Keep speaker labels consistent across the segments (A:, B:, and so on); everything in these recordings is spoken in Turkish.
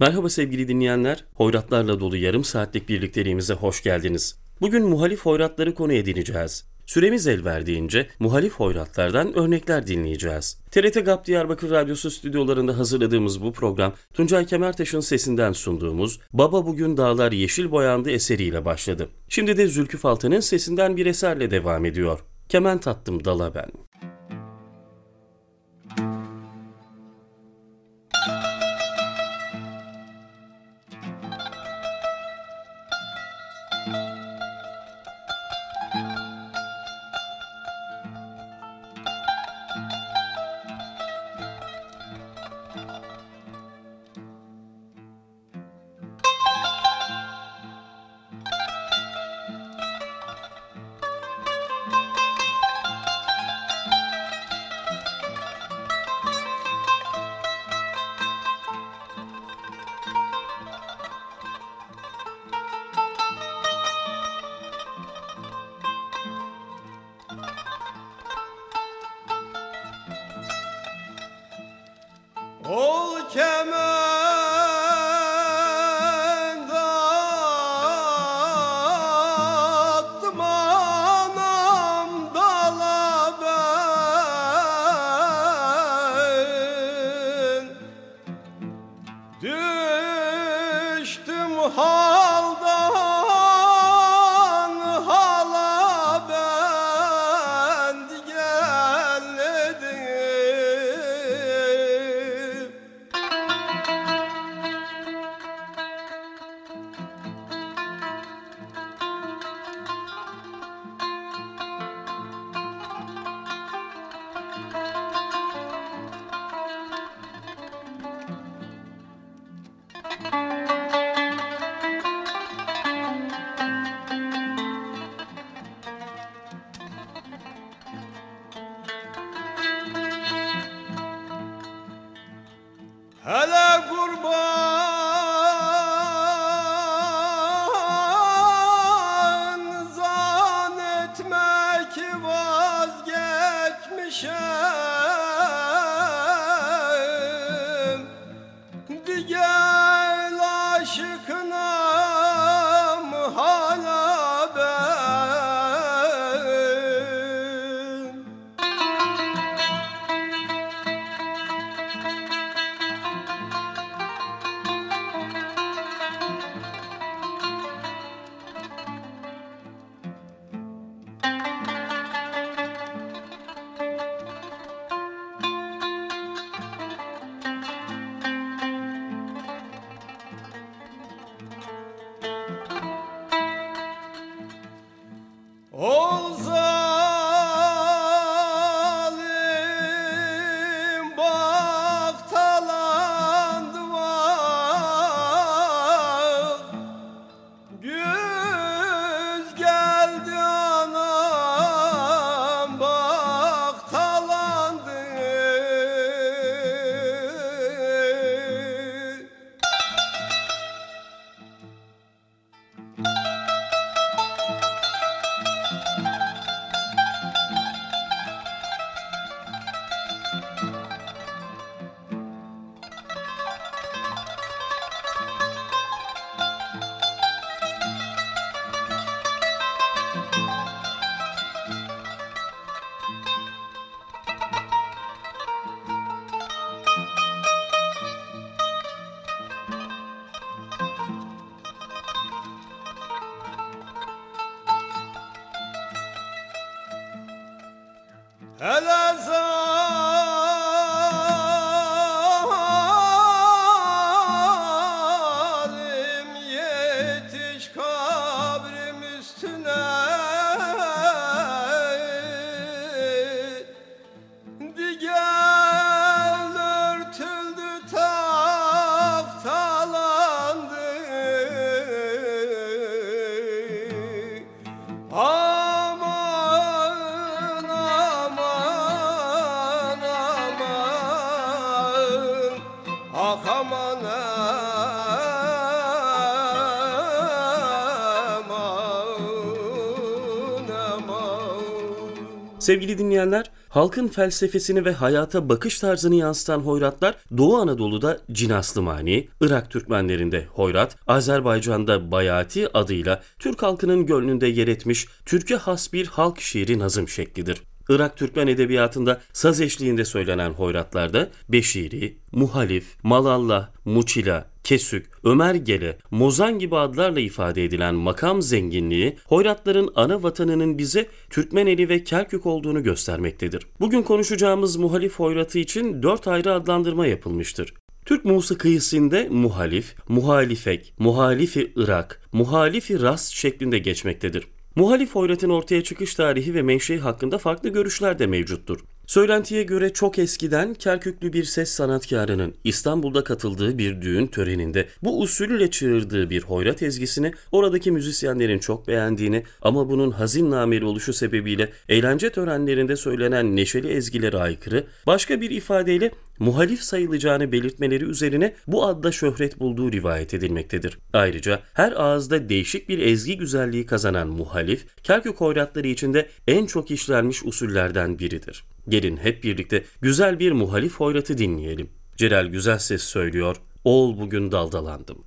A: Merhaba sevgili dinleyenler. Hoyratlarla dolu yarım saatlik birlikteliğimize hoş geldiniz. Bugün muhalif hoyratları konu edineceğiz. Süremiz el verdiğince muhalif hoyratlardan örnekler dinleyeceğiz. TRT GAP Diyarbakır Radyosu stüdyolarında hazırladığımız bu program Tuncay Kemertaş'ın sesinden sunduğumuz Baba Bugün Dağlar Yeşil Boyandı eseriyle başladı. Şimdi de Zülküf Altan'ın sesinden bir eserle devam ediyor. Kemen tattım dala ben.
B: Música هلا
A: Sevgili dinleyenler, Halkın felsefesini ve hayata bakış tarzını yansıtan hoyratlar Doğu Anadolu'da Cinaslımani, Irak Türkmenlerinde hoyrat, Azerbaycan'da bayati adıyla Türk halkının gönlünde yer etmiş Türkiye has bir halk şiiri nazım şeklidir. Irak Türkmen edebiyatında saz eşliğinde söylenen hoyratlarda Beşiri, Muhalif, Malallah, Muçila, Kesük, Ömer Gele, Mozan gibi adlarla ifade edilen makam zenginliği hoyratların ana vatanının bize Türkmeneli ve Kerkük olduğunu göstermektedir. Bugün konuşacağımız muhalif hoyratı için dört ayrı adlandırma yapılmıştır. Türk musikisinde muhalif, muhalifek, muhalifi Irak, muhalifi Ras şeklinde geçmektedir. Muhalif hoyratın ortaya çıkış tarihi ve menşei hakkında farklı görüşler de mevcuttur. Söylentiye göre çok eskiden Kerküklü bir ses sanatkarının İstanbul'da katıldığı bir düğün töreninde bu usulüyle çığırdığı bir hoyrat ezgisini oradaki müzisyenlerin çok beğendiğini ama bunun hazin nameli oluşu sebebiyle eğlence törenlerinde söylenen neşeli ezgilere aykırı, başka bir ifadeyle muhalif sayılacağını belirtmeleri üzerine bu adda şöhret bulduğu rivayet edilmektedir. Ayrıca her ağızda değişik bir ezgi güzelliği kazanan muhalif, Kerkük hoyratları içinde en çok işlenmiş usullerden biridir. Gelin hep birlikte güzel bir muhalif hoyratı dinleyelim. Celal Güzel Ses söylüyor, Ol bugün daldalandım.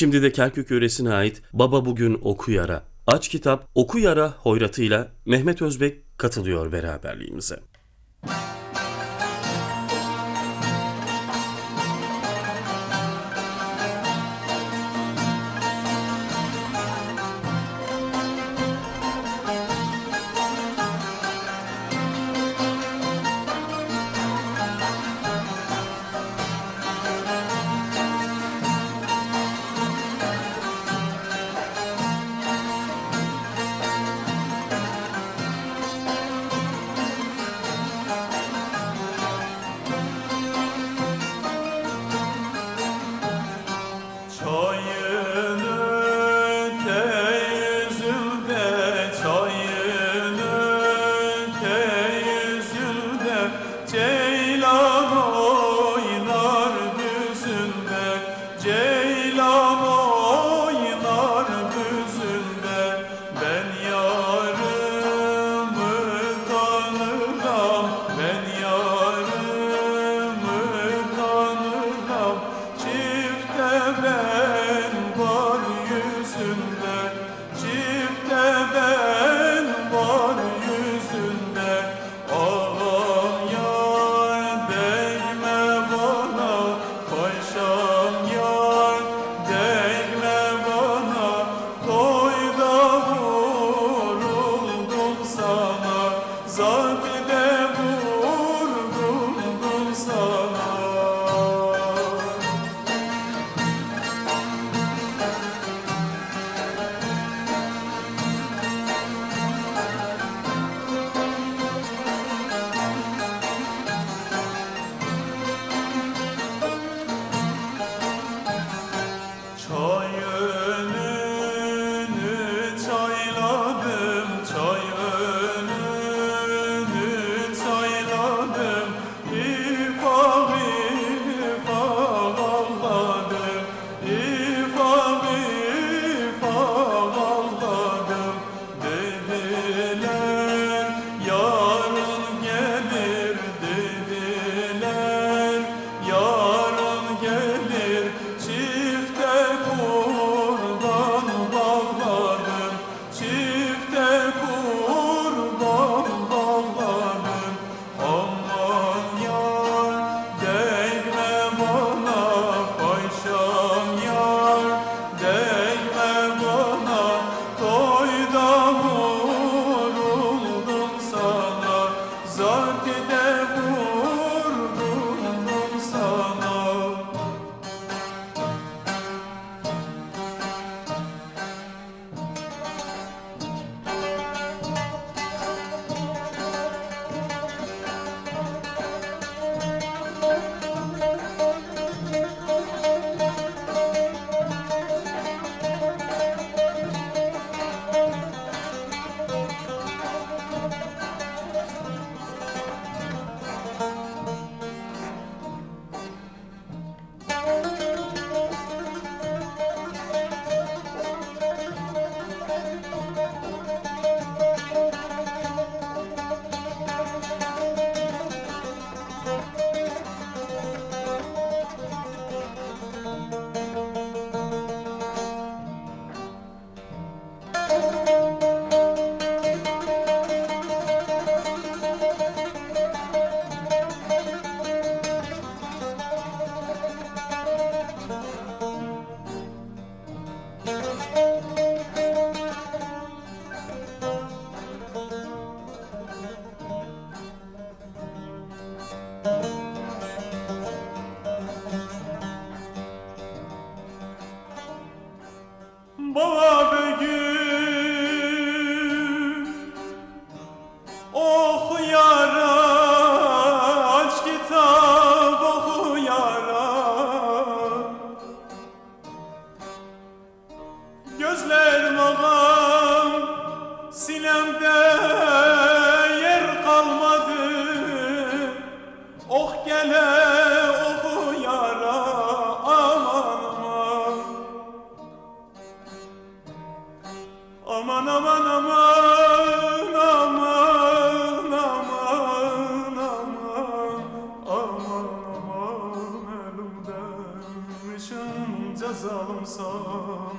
A: Şimdi de Kerkük yöresine ait Baba Bugün Oku Yara, Aç Kitap Oku Yara hoyratıyla Mehmet Özbek katılıyor beraberliğimize.
C: Nişan cezalımsan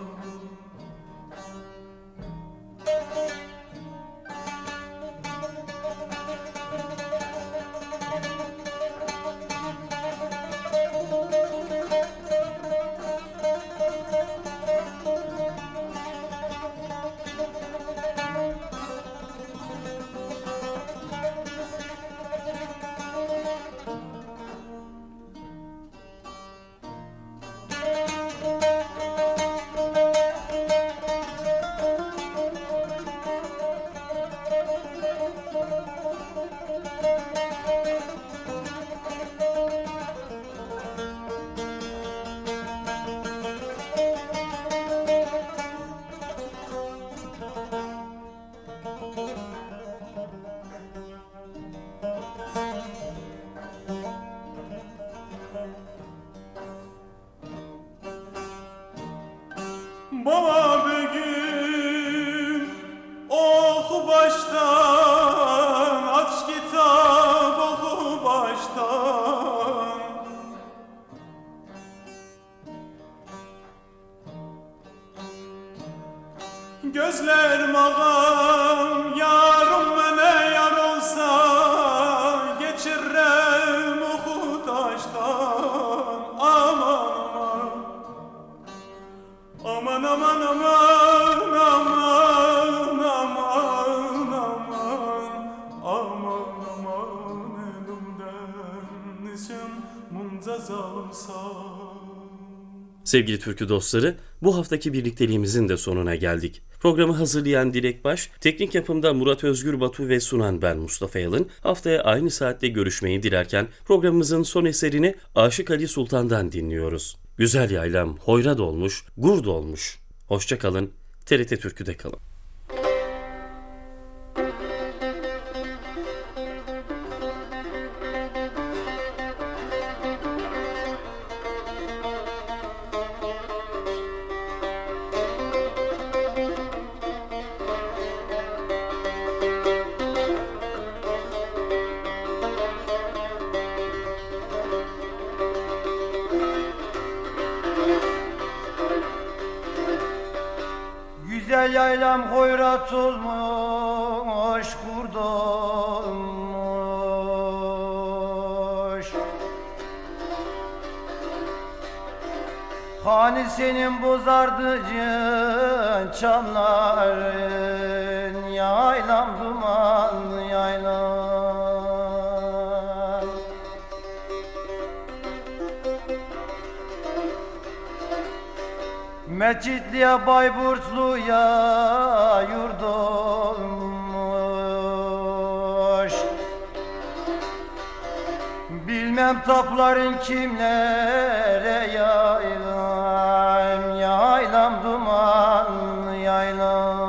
A: Sevgili türkü dostları, bu haftaki birlikteliğimizin de sonuna geldik. Programı hazırlayan Dilek Baş, teknik yapımda Murat Özgür Batu ve sunan ben Mustafa Yalın. Haftaya aynı saatte görüşmeyi dilerken programımızın son eserini Aşık Ali Sultan'dan dinliyoruz. Güzel yaylam, hoyra dolmuş, gur dolmuş. Hoşça kalın, TRT Türkü'de kalın.
D: Hani senin bozardıcın çamların Yaylam dumanlı yaylam. Mecitliye Bayburtlu'ya yurt olmuş Bilmem tapların kimlere yaylam Yaylam dumanlı yaylam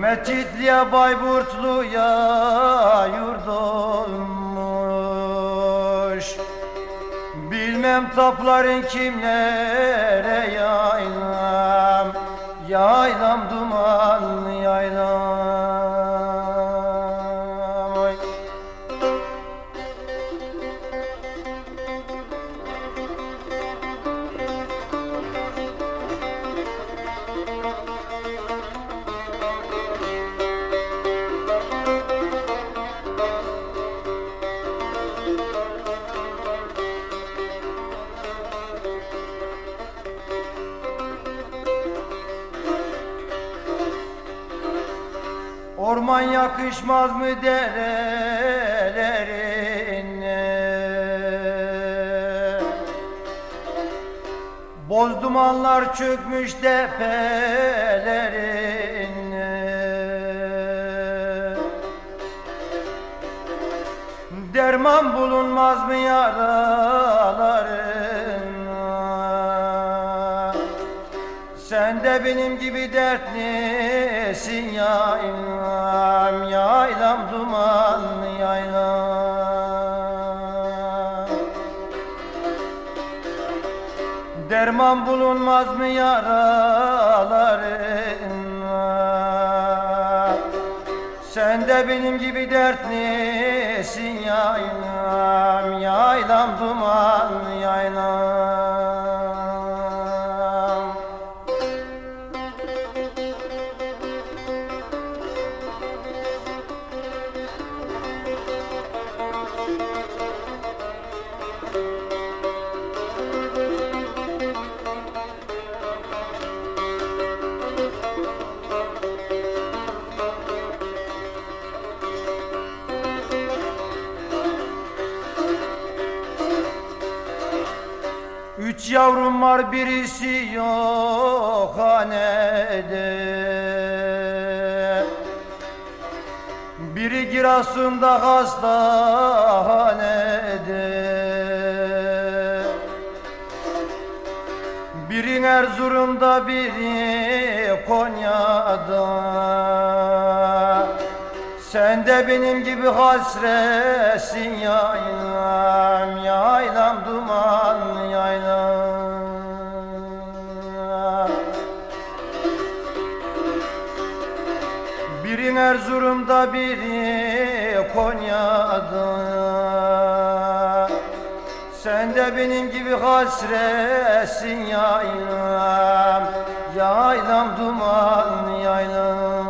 D: Metitliye Bayburtlu'ya yurt olmuş Bilmem tapların kimlere yaylam. Yaylam dumanlı yaylam Orman yakışmaz mı derelerine Boz dumanlar çökmüş tepelerine Derman bulunmaz mı yaralarına Sen de benim gibi dertlisin yaylam Yaylam dumanlı yaylam. Derman bulunmaz mı yaralarına Sen de benim gibi dertlisin yaylam Yaylam dumanlı yaylam yavrum var birisi yok hanede. Biri Giresun'da hastanede Biri Erzurum'da biri Konya'da. Sen de benim gibi hasretsin yaylam Yaylam dumanlı Birin Erzurum'da biri Konya'da. Sen de benim gibi hasretsin yaylam. Yaylam duman yaylam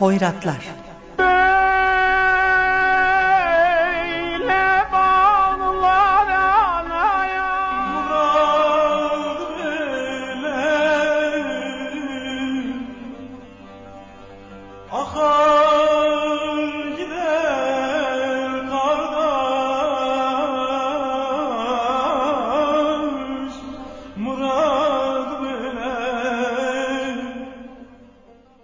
E: Hoyratlar